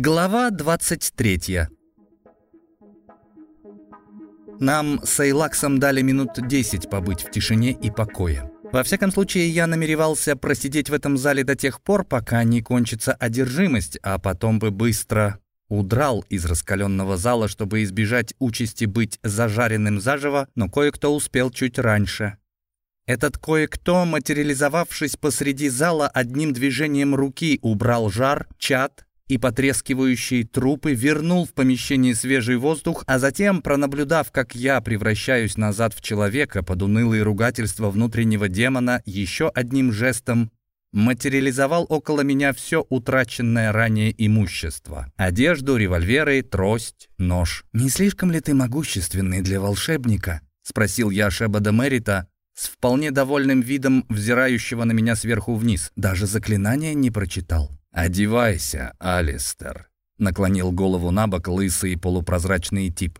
Глава 23 Нам с Эйлаксом дали минут 10 побыть в тишине и покое. Во всяком случае, я намеревался просидеть в этом зале до тех пор, пока не кончится одержимость, а потом бы быстро удрал из раскаленного зала, чтобы избежать участи быть зажаренным заживо, но кое-кто успел чуть раньше. Этот кое-кто, материализовавшись посреди зала, одним движением руки убрал жар, чад и потрескивающие трупы, вернул в помещение свежий воздух, а затем, пронаблюдав, как я превращаюсь назад в человека под унылые ругательства внутреннего демона, еще одним жестом материализовал около меня все утраченное ранее имущество. Одежду, револьверы, трость, нож. «Не слишком ли ты могущественный для волшебника?» — спросил я Шебада Мерита, с вполне довольным видом взирающего на меня сверху вниз. Даже заклинания не прочитал. «Одевайся, Алистер», — наклонил голову на бок лысый полупрозрачный тип.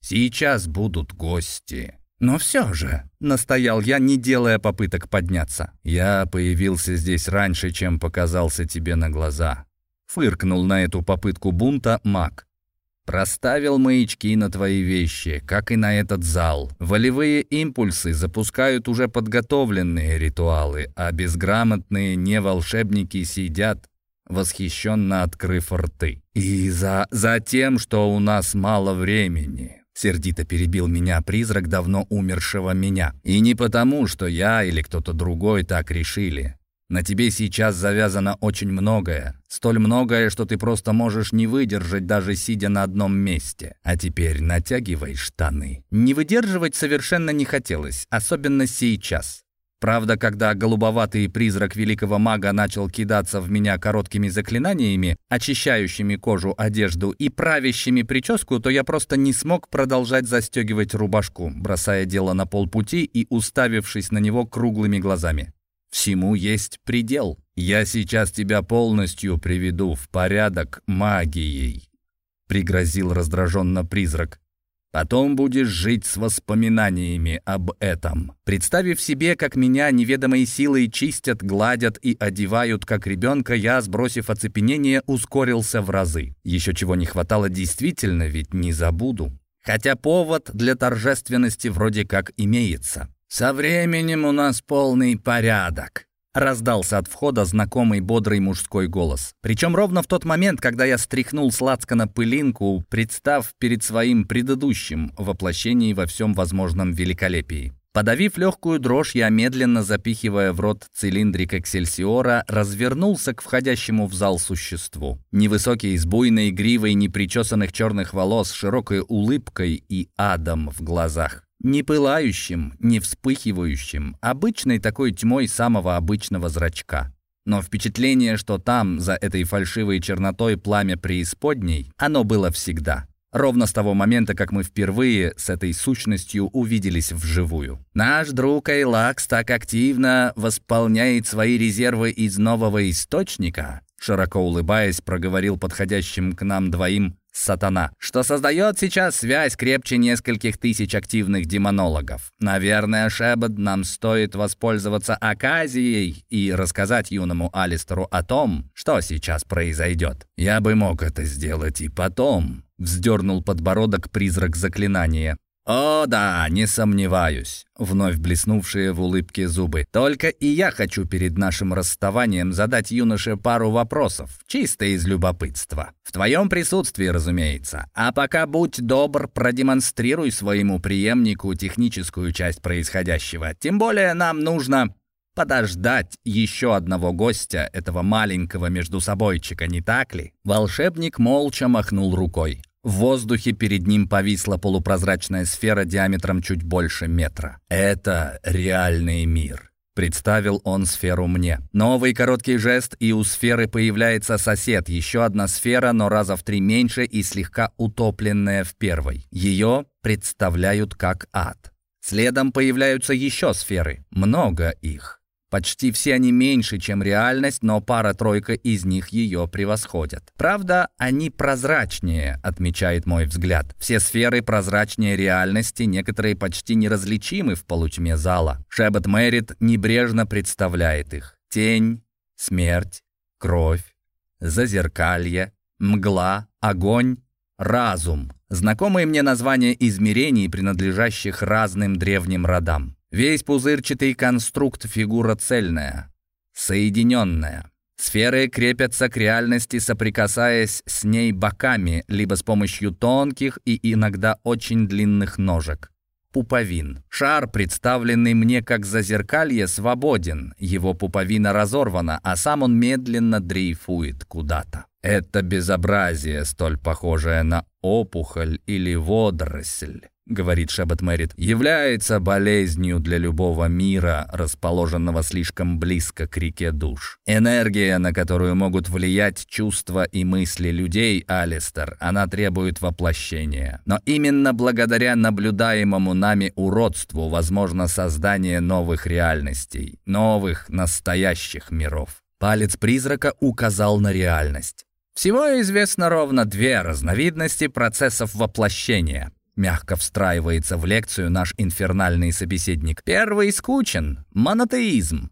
«Сейчас будут гости». «Но все же», — настоял я, не делая попыток подняться. «Я появился здесь раньше, чем показался тебе на глаза», — фыркнул на эту попытку бунта маг. Проставил маячки на твои вещи, как и на этот зал. Волевые импульсы запускают уже подготовленные ритуалы, а безграмотные неволшебники сидят, восхищенно открыв рты. И за, за тем, что у нас мало времени. Сердито перебил меня призрак давно умершего меня. И не потому, что я или кто-то другой так решили. На тебе сейчас завязано очень многое. Столь многое, что ты просто можешь не выдержать, даже сидя на одном месте. А теперь натягивай штаны. Не выдерживать совершенно не хотелось, особенно сейчас. Правда, когда голубоватый призрак великого мага начал кидаться в меня короткими заклинаниями, очищающими кожу, одежду и правящими прическу, то я просто не смог продолжать застегивать рубашку, бросая дело на полпути и уставившись на него круглыми глазами. Всему есть предел. Я сейчас тебя полностью приведу в порядок магией», — пригрозил раздраженно призрак. «Потом будешь жить с воспоминаниями об этом». Представив себе, как меня неведомой силой чистят, гладят и одевают, как ребенка, я, сбросив оцепенение, ускорился в разы. Еще чего не хватало действительно, ведь не забуду. Хотя повод для торжественности вроде как имеется. «Со временем у нас полный порядок», — раздался от входа знакомый бодрый мужской голос. Причем ровно в тот момент, когда я стряхнул сладко на пылинку, представ перед своим предыдущим воплощении во всем возможном великолепии. Подавив легкую дрожь, я, медленно запихивая в рот цилиндрик Эксельсиора, развернулся к входящему в зал существу. Невысокий, с буйной гривой непричесанных черных волос, широкой улыбкой и адом в глазах. Не пылающим, не вспыхивающим, обычной такой тьмой самого обычного зрачка. Но впечатление, что там, за этой фальшивой чернотой пламя преисподней, оно было всегда. Ровно с того момента, как мы впервые с этой сущностью увиделись вживую. Наш друг Эйлакс так активно восполняет свои резервы из нового источника, широко улыбаясь, проговорил подходящим к нам двоим сатана, что создает сейчас связь крепче нескольких тысяч активных демонологов. Наверное, Шебад нам стоит воспользоваться оказией и рассказать юному Алистеру о том, что сейчас произойдет. Я бы мог это сделать и потом, вздернул подбородок призрак заклинания. «О, да, не сомневаюсь», — вновь блеснувшие в улыбке зубы. «Только и я хочу перед нашим расставанием задать юноше пару вопросов, чисто из любопытства. В твоем присутствии, разумеется. А пока будь добр, продемонстрируй своему преемнику техническую часть происходящего. Тем более нам нужно подождать еще одного гостя, этого маленького междусобойчика, не так ли?» Волшебник молча махнул рукой. В воздухе перед ним повисла полупрозрачная сфера диаметром чуть больше метра. «Это реальный мир», — представил он сферу мне. Новый короткий жест, и у сферы появляется сосед, еще одна сфера, но раза в три меньше и слегка утопленная в первой. Ее представляют как ад. Следом появляются еще сферы, много их. Почти все они меньше, чем реальность, но пара-тройка из них ее превосходят. Правда, они прозрачнее, отмечает мой взгляд. Все сферы прозрачнее реальности, некоторые почти неразличимы в полутьме зала. Шебет Мэрит небрежно представляет их. Тень, смерть, кровь, зазеркалье, мгла, огонь, разум. Знакомые мне названия измерений, принадлежащих разным древним родам. Весь пузырчатый конструкт фигура цельная, соединенная. Сферы крепятся к реальности, соприкасаясь с ней боками, либо с помощью тонких и иногда очень длинных ножек. Пуповин. Шар, представленный мне как зазеркалье, свободен. Его пуповина разорвана, а сам он медленно дрейфует куда-то. Это безобразие, столь похожее на опухоль или водоросль, — говорит Шебет Мэрит, — является болезнью для любого мира, расположенного слишком близко к реке душ. Энергия, на которую могут влиять чувства и мысли людей, Алистер, она требует воплощения. Но именно благодаря наблюдаемому нами уродству возможно создание новых реальностей, новых настоящих миров. Палец призрака указал на реальность. Всего известно ровно две разновидности процессов воплощения. Мягко встраивается в лекцию наш инфернальный собеседник. Первый скучен — монотеизм.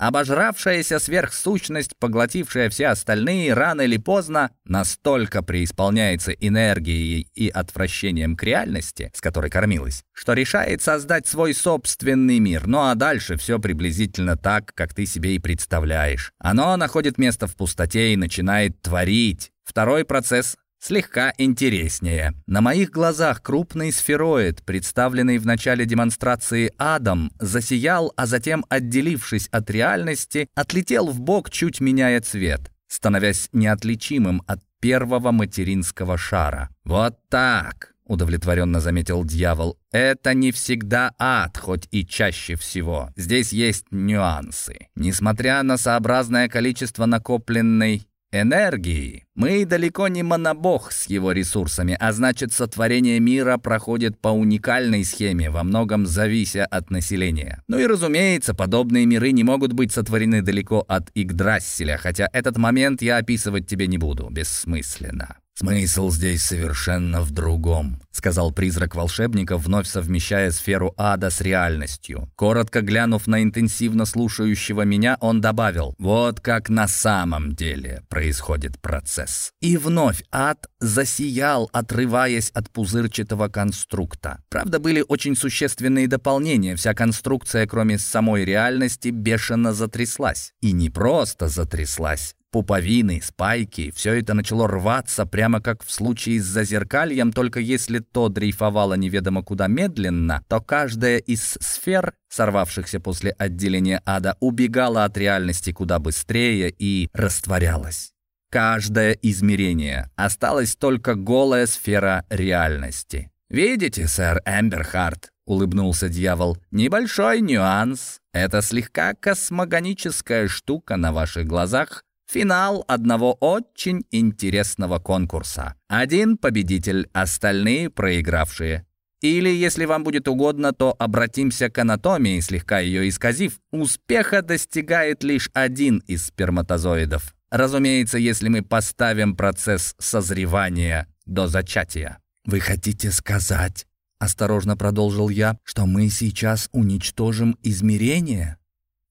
Обожравшаяся сверхсущность, поглотившая все остальные, рано или поздно настолько преисполняется энергией и отвращением к реальности, с которой кормилась, что решает создать свой собственный мир. Ну а дальше все приблизительно так, как ты себе и представляешь. Оно находит место в пустоте и начинает творить. Второй процесс слегка интереснее. На моих глазах крупный сфероид, представленный в начале демонстрации адом, засиял, а затем, отделившись от реальности, отлетел в бок, чуть меняя цвет, становясь неотличимым от первого материнского шара. «Вот так!» — удовлетворенно заметил дьявол. «Это не всегда ад, хоть и чаще всего. Здесь есть нюансы. Несмотря на сообразное количество накопленной энергии. Мы далеко не монобог с его ресурсами, а значит, сотворение мира проходит по уникальной схеме, во многом завися от населения. Ну и разумеется, подобные миры не могут быть сотворены далеко от Игдрасселя, хотя этот момент я описывать тебе не буду, бессмысленно. «Смысл здесь совершенно в другом», — сказал призрак волшебника, вновь совмещая сферу ада с реальностью. Коротко глянув на интенсивно слушающего меня, он добавил, «Вот как на самом деле происходит процесс». И вновь ад засиял, отрываясь от пузырчатого конструкта. Правда, были очень существенные дополнения. Вся конструкция, кроме самой реальности, бешено затряслась. И не просто затряслась, пуповины, спайки, все это начало рваться, прямо как в случае с зазеркальем, только если то дрейфовало неведомо куда медленно, то каждая из сфер, сорвавшихся после отделения ада, убегала от реальности куда быстрее и растворялась. Каждое измерение. Осталась только голая сфера реальности. «Видите, сэр Эмберхарт?» — улыбнулся дьявол. «Небольшой нюанс. Это слегка космогоническая штука на ваших глазах, Финал одного очень интересного конкурса. Один победитель, остальные проигравшие. Или, если вам будет угодно, то обратимся к анатомии, слегка ее исказив. Успеха достигает лишь один из сперматозоидов. Разумеется, если мы поставим процесс созревания до зачатия. «Вы хотите сказать, — осторожно продолжил я, — что мы сейчас уничтожим измерения?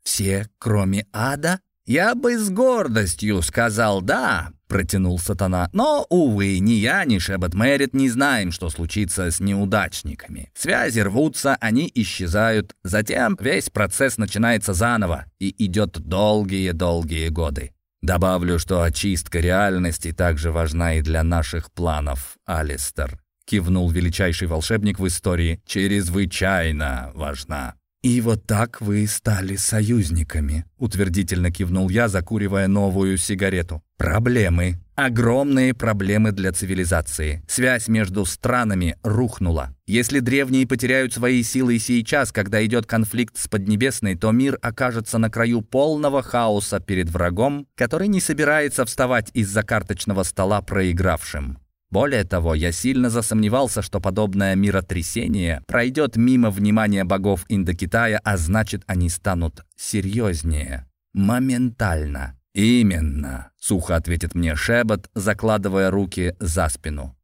Все, кроме ада?» «Я бы с гордостью сказал «да», — протянул сатана. «Но, увы, ни я, ни Шебет Мэрит не знаем, что случится с неудачниками. Связи рвутся, они исчезают. Затем весь процесс начинается заново и идет долгие-долгие годы. Добавлю, что очистка реальности также важна и для наших планов, Алистер», — кивнул величайший волшебник в истории. «Чрезвычайно важна». «И вот так вы стали союзниками», — утвердительно кивнул я, закуривая новую сигарету. «Проблемы. Огромные проблемы для цивилизации. Связь между странами рухнула. Если древние потеряют свои силы сейчас, когда идет конфликт с Поднебесной, то мир окажется на краю полного хаоса перед врагом, который не собирается вставать из-за карточного стола проигравшим. Более того, я сильно засомневался, что подобное миротрясение пройдет мимо внимания богов Индокитая, а значит, они станут серьезнее. Моментально. «Именно», — сухо ответит мне Шебот, закладывая руки за спину.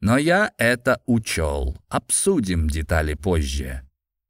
«Но я это учел. Обсудим детали позже».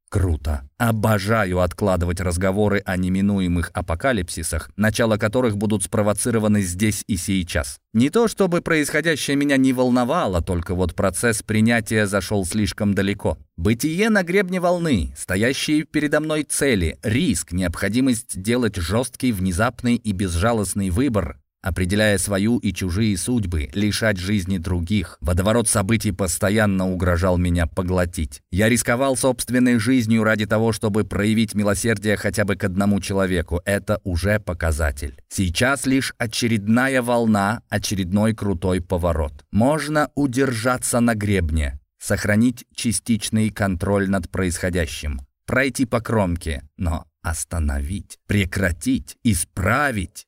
Круто. Обожаю откладывать разговоры о неминуемых апокалипсисах, начало которых будут спровоцированы здесь и сейчас. Не то чтобы происходящее меня не волновало, только вот процесс принятия зашел слишком далеко. Бытие на гребне волны, стоящие передо мной цели, риск, необходимость делать жесткий, внезапный и безжалостный выбор определяя свою и чужие судьбы, лишать жизни других. Водоворот событий постоянно угрожал меня поглотить. Я рисковал собственной жизнью ради того, чтобы проявить милосердие хотя бы к одному человеку. Это уже показатель. Сейчас лишь очередная волна, очередной крутой поворот. Можно удержаться на гребне, сохранить частичный контроль над происходящим, пройти по кромке, но остановить, прекратить, исправить.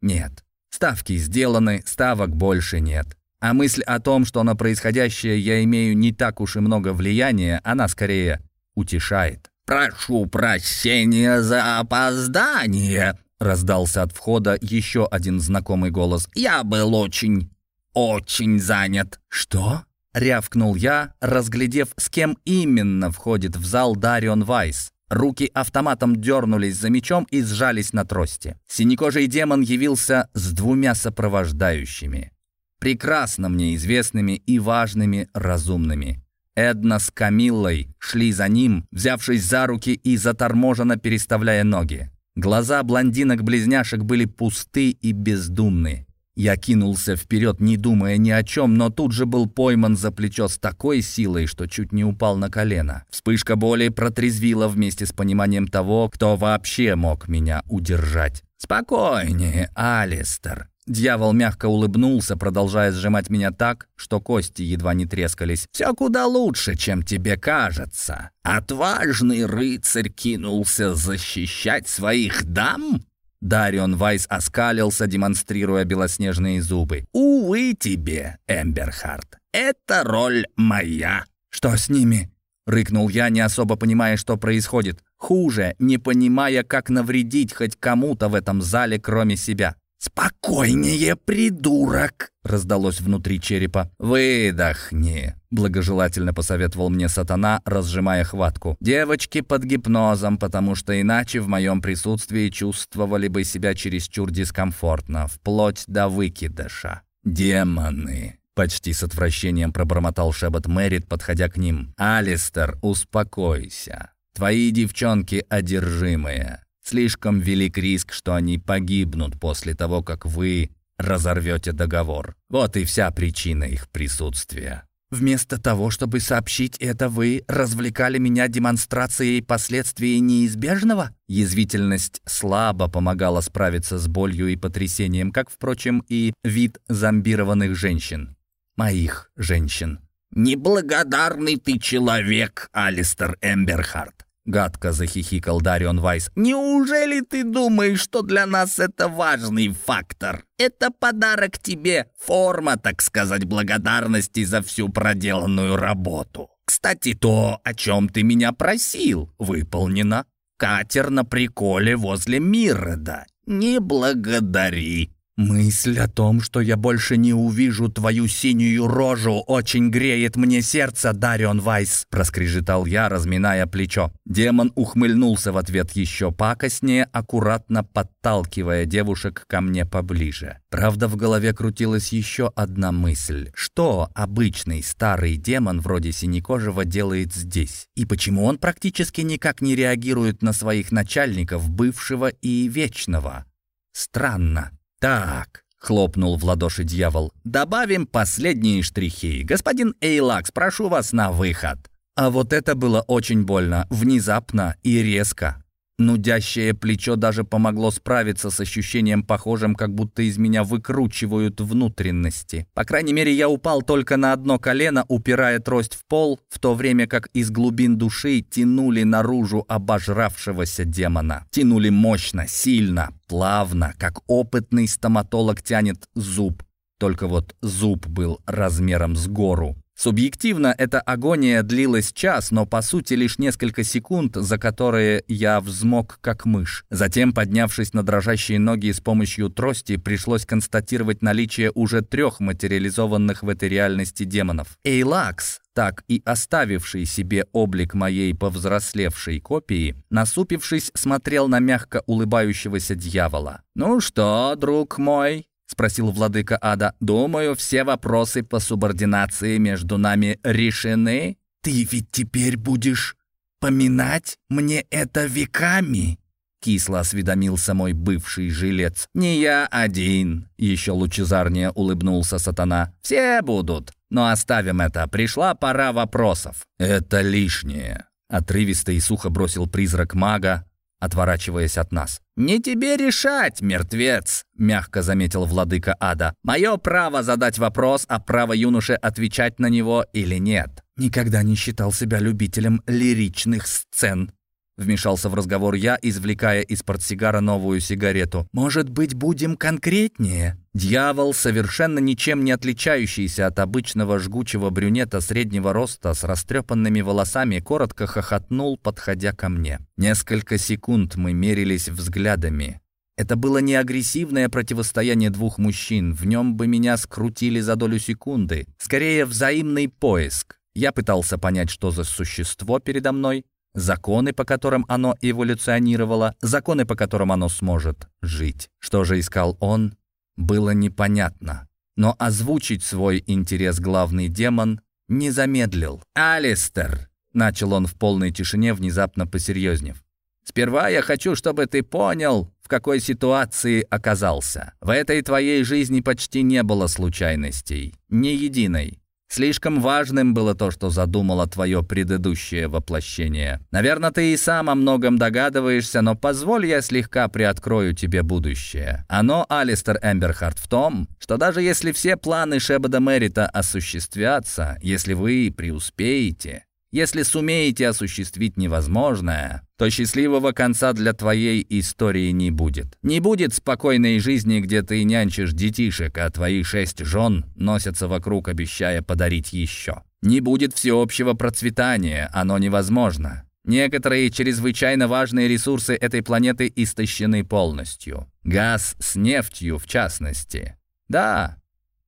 Нет, Ставки сделаны, ставок больше нет. А мысль о том, что на происходящее я имею не так уж и много влияния, она скорее утешает. «Прошу прощения за опоздание», — раздался от входа еще один знакомый голос. «Я был очень, очень занят». «Что?» — рявкнул я, разглядев, с кем именно входит в зал Дарион Вайс. Руки автоматом дернулись за мечом и сжались на трости. Синекожий демон явился с двумя сопровождающими. Прекрасно мне известными и важными разумными. Эдна с Камиллой шли за ним, взявшись за руки и заторможенно переставляя ноги. Глаза блондинок-близняшек были пусты и бездумны. Я кинулся вперед, не думая ни о чем, но тут же был пойман за плечо с такой силой, что чуть не упал на колено. Вспышка боли протрезвила вместе с пониманием того, кто вообще мог меня удержать. «Спокойнее, Алистер». Дьявол мягко улыбнулся, продолжая сжимать меня так, что кости едва не трескались. «Все куда лучше, чем тебе кажется. Отважный рыцарь кинулся защищать своих дам?» Дарион Вайс оскалился, демонстрируя белоснежные зубы. «Увы тебе, Эмберхард, это роль моя». «Что с ними?» — рыкнул я, не особо понимая, что происходит. Хуже, не понимая, как навредить хоть кому-то в этом зале, кроме себя. «Спокойнее, придурок!» — раздалось внутри черепа. «Выдохни!» — благожелательно посоветовал мне сатана, разжимая хватку. «Девочки под гипнозом, потому что иначе в моем присутствии чувствовали бы себя чересчур дискомфортно, вплоть до выкидыша. Демоны!» Почти с отвращением пробормотал шепот Мэрит, подходя к ним. «Алистер, успокойся. Твои девчонки одержимые. Слишком велик риск, что они погибнут после того, как вы разорвете договор. Вот и вся причина их присутствия. Вместо того, чтобы сообщить это, вы развлекали меня демонстрацией последствий неизбежного? Язвительность слабо помогала справиться с болью и потрясением, как, впрочем, и вид зомбированных женщин. Моих женщин. «Неблагодарный ты человек, Алистер Эмберхарт. Гадко захихикал Дарион Вайс. «Неужели ты думаешь, что для нас это важный фактор? Это подарок тебе, форма, так сказать, благодарности за всю проделанную работу. Кстати, то, о чем ты меня просил, выполнено. Катер на приколе возле Мирреда. Не благодари. «Мысль о том, что я больше не увижу твою синюю рожу, очень греет мне сердце, Дарион Вайс», — проскрежетал я, разминая плечо. Демон ухмыльнулся в ответ еще пакостнее, аккуратно подталкивая девушек ко мне поближе. Правда, в голове крутилась еще одна мысль. Что обычный старый демон вроде Синекожего делает здесь? И почему он практически никак не реагирует на своих начальников, бывшего и вечного? Странно. «Так», — хлопнул в ладоши дьявол, — «добавим последние штрихи. Господин Эйлакс, прошу вас на выход». А вот это было очень больно, внезапно и резко. Нудящее плечо даже помогло справиться с ощущением похожим, как будто из меня выкручивают внутренности. По крайней мере, я упал только на одно колено, упирая трость в пол, в то время как из глубин души тянули наружу обожравшегося демона. Тянули мощно, сильно, плавно, как опытный стоматолог тянет зуб. Только вот зуб был размером с гору. Субъективно эта агония длилась час, но по сути лишь несколько секунд, за которые я взмок как мышь. Затем, поднявшись на дрожащие ноги с помощью трости, пришлось констатировать наличие уже трех материализованных в этой реальности демонов. Эйлакс, так и оставивший себе облик моей повзрослевшей копии, насупившись, смотрел на мягко улыбающегося дьявола. «Ну что, друг мой?» — спросил владыка ада. «Думаю, все вопросы по субординации между нами решены. Ты ведь теперь будешь поминать мне это веками?» Кисло осведомился мой бывший жилец. «Не я один», — еще лучезарнее улыбнулся сатана. «Все будут. Но оставим это. Пришла пора вопросов». «Это лишнее», — отрывисто и сухо бросил призрак мага, отворачиваясь от нас. «Не тебе решать, мертвец!» — мягко заметил владыка ада. «Мое право задать вопрос, а право юноши отвечать на него или нет». «Никогда не считал себя любителем лиричных сцен», Вмешался в разговор я, извлекая из портсигара новую сигарету. «Может быть, будем конкретнее?» Дьявол, совершенно ничем не отличающийся от обычного жгучего брюнета среднего роста с растрепанными волосами, коротко хохотнул, подходя ко мне. Несколько секунд мы мерились взглядами. Это было не агрессивное противостояние двух мужчин, в нем бы меня скрутили за долю секунды. Скорее, взаимный поиск. Я пытался понять, что за существо передо мной, законы, по которым оно эволюционировало, законы, по которым оно сможет жить. Что же искал он, было непонятно. Но озвучить свой интерес главный демон не замедлил. «Алистер!» — начал он в полной тишине, внезапно посерьезнев. «Сперва я хочу, чтобы ты понял, в какой ситуации оказался. В этой твоей жизни почти не было случайностей. Ни единой. Слишком важным было то, что задумало твое предыдущее воплощение. Наверное, ты и сам о многом догадываешься, но позволь я слегка приоткрою тебе будущее. Оно, Алистер Эмберхарт, в том, что даже если все планы Шебада Мерита осуществятся, если вы преуспеете, если сумеете осуществить невозможное, то счастливого конца для твоей истории не будет. Не будет спокойной жизни, где ты нянчишь детишек, а твои шесть жен носятся вокруг, обещая подарить еще. Не будет всеобщего процветания, оно невозможно. Некоторые чрезвычайно важные ресурсы этой планеты истощены полностью. Газ с нефтью, в частности. Да,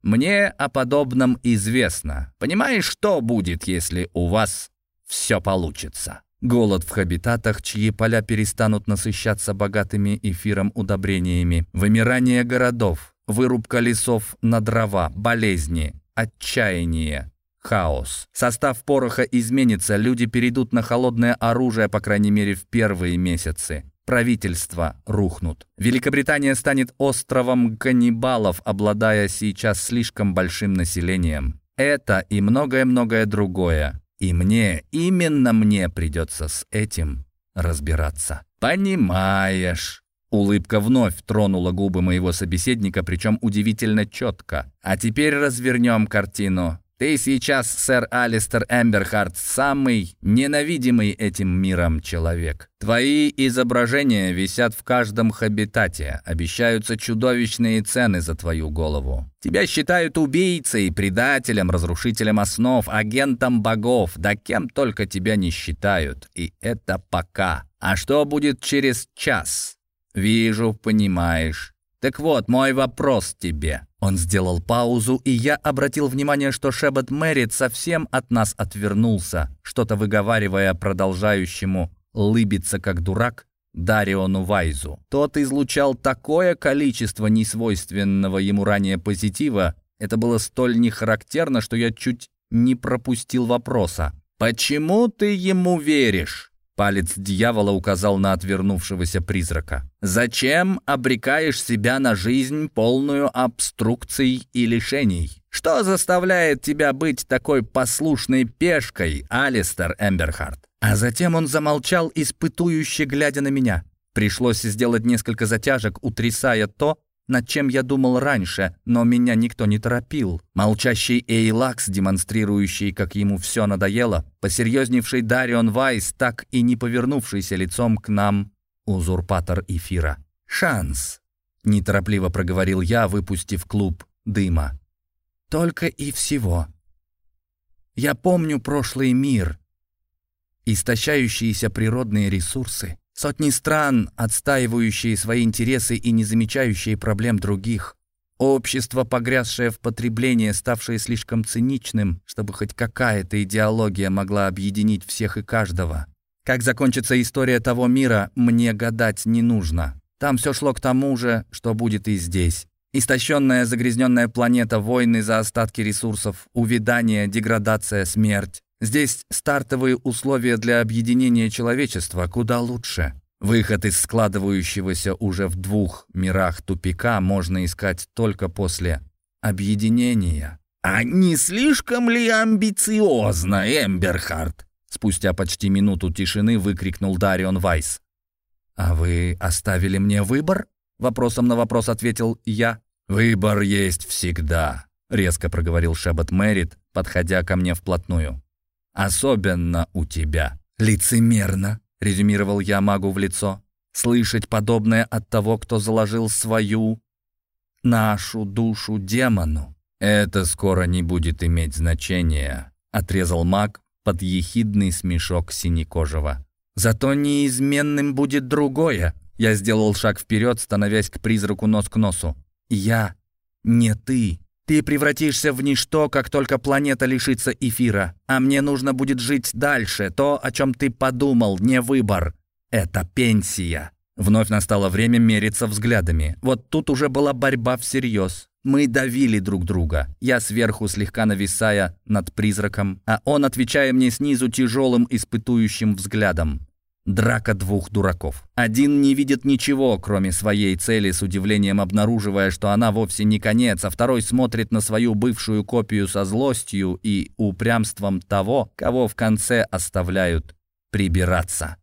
мне о подобном известно. Понимаешь, что будет, если у вас все получится. Голод в хабитатах, чьи поля перестанут насыщаться богатыми эфиром удобрениями, вымирание городов, вырубка лесов на дрова, болезни, отчаяние, хаос. Состав пороха изменится, люди перейдут на холодное оружие, по крайней мере, в первые месяцы. Правительства рухнут. Великобритания станет островом каннибалов, обладая сейчас слишком большим населением. Это и многое-многое другое. И мне, именно мне придется с этим разбираться. Понимаешь. Улыбка вновь тронула губы моего собеседника, причем удивительно четко. А теперь развернем картину. Ты сейчас, сэр Алистер Эмберхарт, самый ненавидимый этим миром человек. Твои изображения висят в каждом хабитате. Обещаются чудовищные цены за твою голову. Тебя считают убийцей, предателем, разрушителем основ, агентом богов. Да кем только тебя не считают. И это пока. А что будет через час? Вижу, понимаешь. Так вот, мой вопрос тебе». Он сделал паузу, и я обратил внимание, что Шебет Мэрит совсем от нас отвернулся, что-то выговаривая продолжающему лыбиться как дурак Дариону Вайзу. Тот излучал такое количество несвойственного ему ранее позитива, это было столь нехарактерно, что я чуть не пропустил вопроса. «Почему ты ему веришь?» Палец дьявола указал на отвернувшегося призрака. «Зачем обрекаешь себя на жизнь, полную обструкций и лишений? Что заставляет тебя быть такой послушной пешкой, Алистер Эмберхарт?» А затем он замолчал, испытующе глядя на меня. Пришлось сделать несколько затяжек, утрясая то, над чем я думал раньше, но меня никто не торопил. Молчащий Эйлакс, демонстрирующий, как ему все надоело, посерьезневший Дарион Вайс, так и не повернувшийся лицом к нам, узурпатор эфира. «Шанс», — неторопливо проговорил я, выпустив клуб дыма. «Только и всего». Я помню прошлый мир, истощающиеся природные ресурсы, сотни стран, отстаивающие свои интересы и не замечающие проблем других, общество, погрязшее в потреблении, ставшее слишком циничным, чтобы хоть какая-то идеология могла объединить всех и каждого. Как закончится история того мира, мне гадать не нужно. Там все шло к тому же, что будет и здесь. Истощенная, загрязненная планета, войны за остатки ресурсов, увядание, деградация, смерть. Здесь стартовые условия для объединения человечества куда лучше. Выход из складывающегося уже в двух мирах тупика можно искать только после объединения. «А не слишком ли амбициозно, Эмберхард?» Спустя почти минуту тишины выкрикнул Дарион Вайс. «А вы оставили мне выбор?» Вопросом на вопрос ответил я. «Выбор есть всегда», — резко проговорил Шебет Мэрит, подходя ко мне вплотную. «Особенно у тебя». «Лицемерно», — резюмировал я магу в лицо. «Слышать подобное от того, кто заложил свою, нашу душу демону». «Это скоро не будет иметь значения», — отрезал маг под ехидный смешок синекожего. «Зато неизменным будет другое», — я сделал шаг вперед, становясь к призраку нос к носу. Я не ты. Ты превратишься в ничто, как только планета лишится эфира. А мне нужно будет жить дальше. То, о чем ты подумал, не выбор. Это пенсия. Вновь настало время мериться взглядами. Вот тут уже была борьба всерьез. Мы давили друг друга. Я сверху слегка нависая над призраком, а он отвечая мне снизу тяжелым испытующим взглядом. Драка двух дураков. Один не видит ничего, кроме своей цели, с удивлением обнаруживая, что она вовсе не конец, а второй смотрит на свою бывшую копию со злостью и упрямством того, кого в конце оставляют прибираться.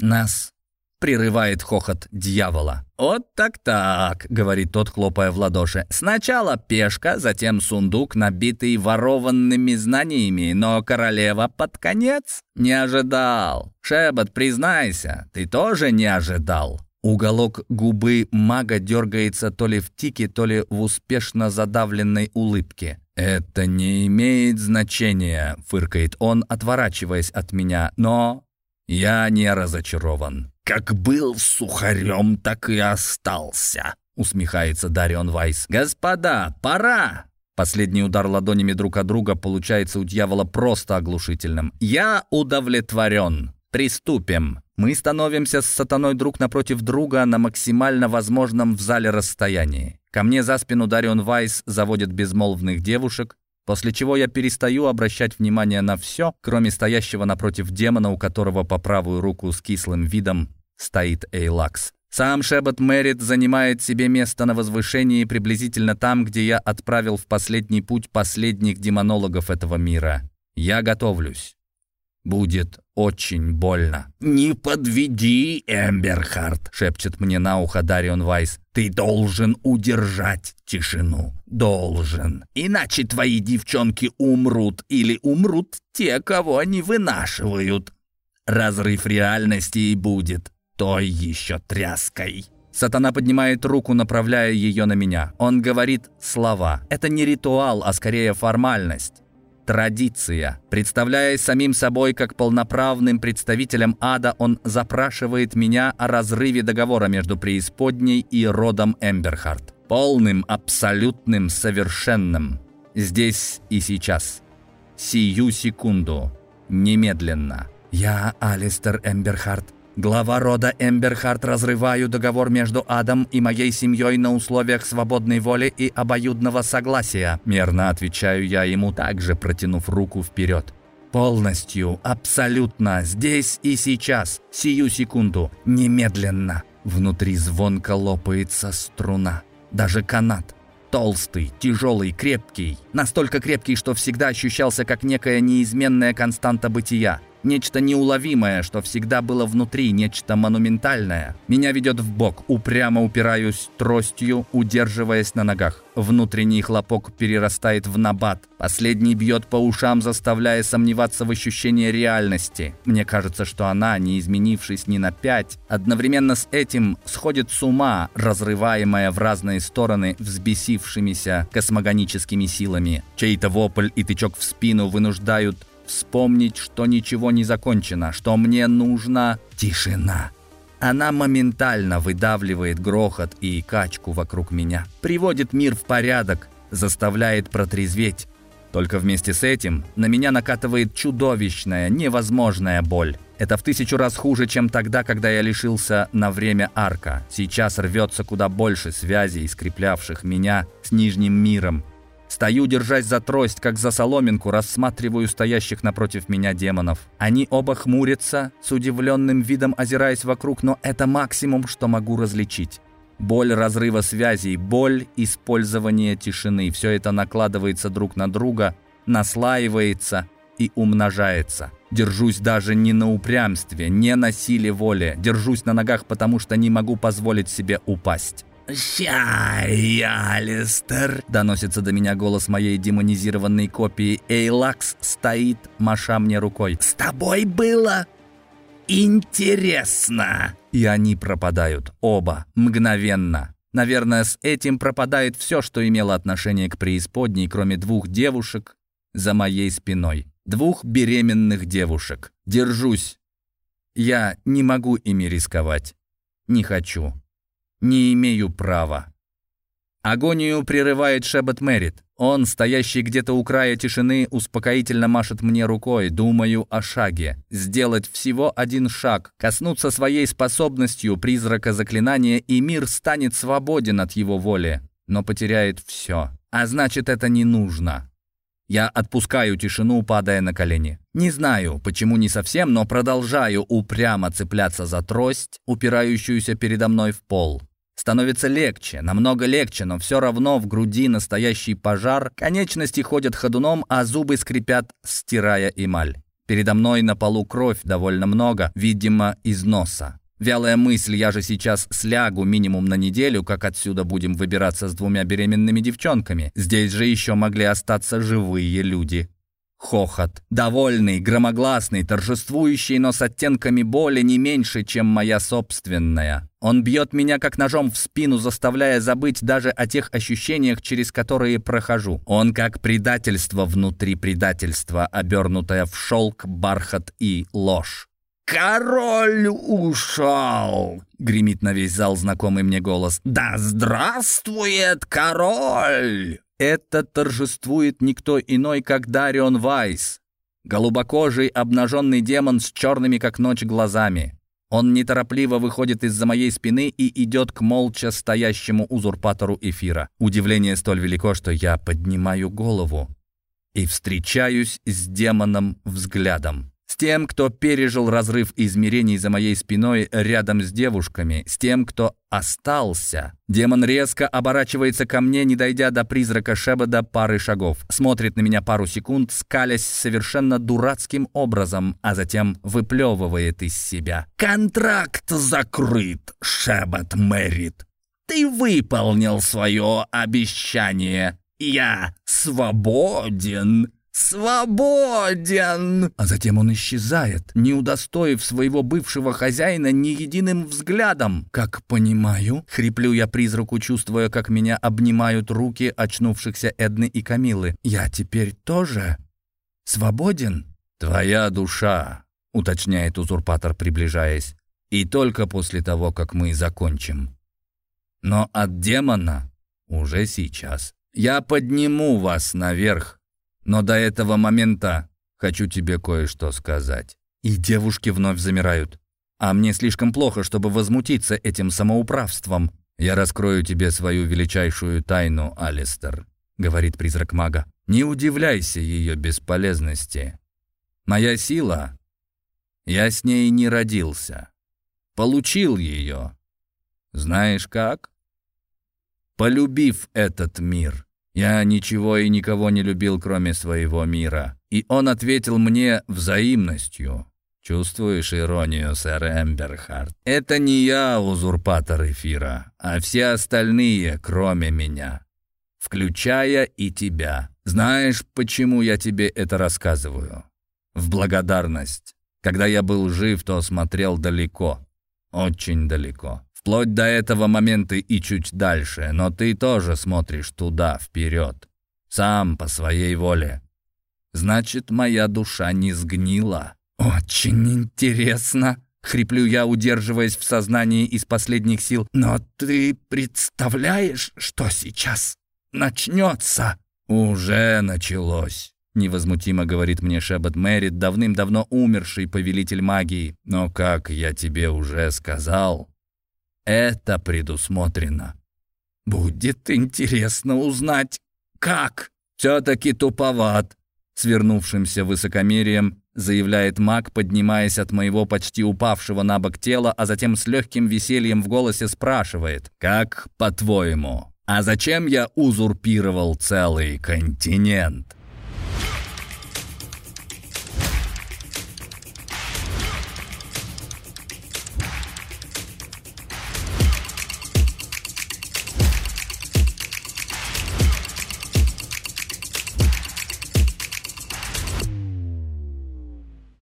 Нас прерывает хохот дьявола. «Вот так-так», — говорит тот, хлопая в ладоши. «Сначала пешка, затем сундук, набитый ворованными знаниями, но королева под конец не ожидал. Шебот, признайся, ты тоже не ожидал». Уголок губы мага дергается то ли в тике, то ли в успешно задавленной улыбке. «Это не имеет значения», — фыркает он, отворачиваясь от меня, «но я не разочарован». «Как был сухарем, так и остался», — усмехается Дарион Вайс. «Господа, пора!» Последний удар ладонями друг от друга получается у дьявола просто оглушительным. «Я удовлетворен. Приступим». Мы становимся с сатаной друг напротив друга на максимально возможном в зале расстоянии. Ко мне за спину Дарион Вайс заводит безмолвных девушек, после чего я перестаю обращать внимание на все, кроме стоящего напротив демона, у которого по правую руку с кислым видом стоит Эйлакс. Сам Шебет Мэрит занимает себе место на возвышении приблизительно там, где я отправил в последний путь последних демонологов этого мира. Я готовлюсь. Будет очень больно. «Не подведи, Эмберхард», — шепчет мне на ухо Дарион Вайс. «Ты должен удержать тишину. Должен. Иначе твои девчонки умрут или умрут те, кого они вынашивают. Разрыв реальности и будет той еще тряской». Сатана поднимает руку, направляя ее на меня. Он говорит слова. Это не ритуал, а скорее формальность традиция. Представляясь самим собой как полноправным представителем ада, он запрашивает меня о разрыве договора между преисподней и родом Эмберхарт. Полным, абсолютным, совершенным. Здесь и сейчас. Сию секунду. Немедленно. Я Алистер Эмберхарт, Глава рода Эмберхарт разрываю договор между Адом и моей семьей на условиях свободной воли и обоюдного согласия. Мерно отвечаю я ему, также протянув руку вперед. Полностью, абсолютно, здесь и сейчас, сию секунду, немедленно. Внутри звонко лопается струна. Даже канат. Толстый, тяжелый, крепкий. Настолько крепкий, что всегда ощущался как некая неизменная константа бытия. Нечто неуловимое, что всегда было внутри, нечто монументальное. Меня ведет в бок, упрямо упираюсь тростью, удерживаясь на ногах. Внутренний хлопок перерастает в набат. Последний бьет по ушам, заставляя сомневаться в ощущении реальности. Мне кажется, что она, не изменившись ни на пять, одновременно с этим сходит с ума, разрываемая в разные стороны взбесившимися космогоническими силами. Чей-то вопль и тычок в спину вынуждают Вспомнить, что ничего не закончено, что мне нужна тишина. Она моментально выдавливает грохот и качку вокруг меня, приводит мир в порядок, заставляет протрезветь. Только вместе с этим на меня накатывает чудовищная, невозможная боль. Это в тысячу раз хуже, чем тогда, когда я лишился на время арка. Сейчас рвется куда больше связей, скреплявших меня с Нижним миром. Стою, держась за трость, как за соломинку, рассматриваю стоящих напротив меня демонов. Они оба хмурятся, с удивленным видом озираясь вокруг, но это максимум, что могу различить. Боль разрыва связей, боль использования тишины. Все это накладывается друг на друга, наслаивается и умножается. Держусь даже не на упрямстве, не на силе воли. Держусь на ногах, потому что не могу позволить себе упасть. «Щай, Алистер!» — доносится до меня голос моей демонизированной копии. Эйлакс стоит, маша мне рукой. «С тобой было интересно!» И они пропадают. Оба. Мгновенно. Наверное, с этим пропадает все, что имело отношение к преисподней, кроме двух девушек за моей спиной. Двух беременных девушек. Держусь. Я не могу ими рисковать. Не хочу. Не имею права. Агонию прерывает шепот Мэрит. Он, стоящий где-то у края тишины, успокоительно машет мне рукой, думаю о шаге. Сделать всего один шаг, коснуться своей способностью призрака заклинания, и мир станет свободен от его воли, но потеряет все. А значит, это не нужно. Я отпускаю тишину, падая на колени. Не знаю, почему не совсем, но продолжаю упрямо цепляться за трость, упирающуюся передо мной в пол. Становится легче, намного легче, но все равно в груди настоящий пожар, конечности ходят ходуном, а зубы скрипят, стирая эмаль. Передо мной на полу кровь довольно много, видимо, из носа. Вялая мысль, я же сейчас слягу минимум на неделю, как отсюда будем выбираться с двумя беременными девчонками. Здесь же еще могли остаться живые люди. Хохот. Довольный, громогласный, торжествующий, но с оттенками боли не меньше, чем моя собственная. Он бьет меня как ножом в спину, заставляя забыть даже о тех ощущениях, через которые прохожу. Он как предательство внутри предательства, обернутое в шелк, бархат и ложь. «Король ушел!» — гремит на весь зал знакомый мне голос. «Да здравствует король!» Это торжествует никто иной, как Дарион Вайс, голубокожий обнаженный демон с черными, как ночь, глазами. Он неторопливо выходит из-за моей спины и идет к молча стоящему узурпатору эфира. Удивление столь велико, что я поднимаю голову и встречаюсь с демоном взглядом. С тем, кто пережил разрыв измерений за моей спиной рядом с девушками, с тем, кто остался. Демон резко оборачивается ко мне, не дойдя до призрака Шебада пары шагов. Смотрит на меня пару секунд, скалясь совершенно дурацким образом, а затем выплевывает из себя. «Контракт закрыт, Шебад Мэрит. Ты выполнил свое обещание. Я свободен!» «Свободен!» А затем он исчезает, не удостоив своего бывшего хозяина ни единым взглядом. «Как понимаю?» — хриплю я призраку, чувствуя, как меня обнимают руки очнувшихся Эдны и Камилы. «Я теперь тоже свободен?» «Твоя душа», — уточняет узурпатор, приближаясь. «И только после того, как мы закончим. Но от демона уже сейчас. Я подниму вас наверх, но до этого момента хочу тебе кое-что сказать». И девушки вновь замирают. А мне слишком плохо, чтобы возмутиться этим самоуправством. «Я раскрою тебе свою величайшую тайну, Алистер», — говорит призрак мага. «Не удивляйся ее бесполезности. Моя сила... Я с ней не родился. Получил ее. Знаешь как? Полюбив этот мир. Я ничего и никого не любил, кроме своего мира. И он ответил мне взаимностью. Чувствуешь иронию, сэр Эмберхард? Это не я узурпатор эфира, а все остальные, кроме меня, включая и тебя. Знаешь, почему я тебе это рассказываю? В благодарность. Когда я был жив, то смотрел далеко, очень далеко. Вплоть до этого момента и чуть дальше, но ты тоже смотришь туда, вперед. Сам, по своей воле. Значит, моя душа не сгнила. «Очень интересно», — хриплю я, удерживаясь в сознании из последних сил. «Но ты представляешь, что сейчас начнется?» «Уже началось», — невозмутимо говорит мне Шебет Мэрит, давным-давно умерший повелитель магии. «Но, как я тебе уже сказал, это предусмотрено». «Будет интересно узнать, как?» «Все-таки туповат», — свернувшимся высокомерием заявляет маг, поднимаясь от моего почти упавшего на бок тела, а затем с легким весельем в голосе спрашивает «Как по-твоему? А зачем я узурпировал целый континент?»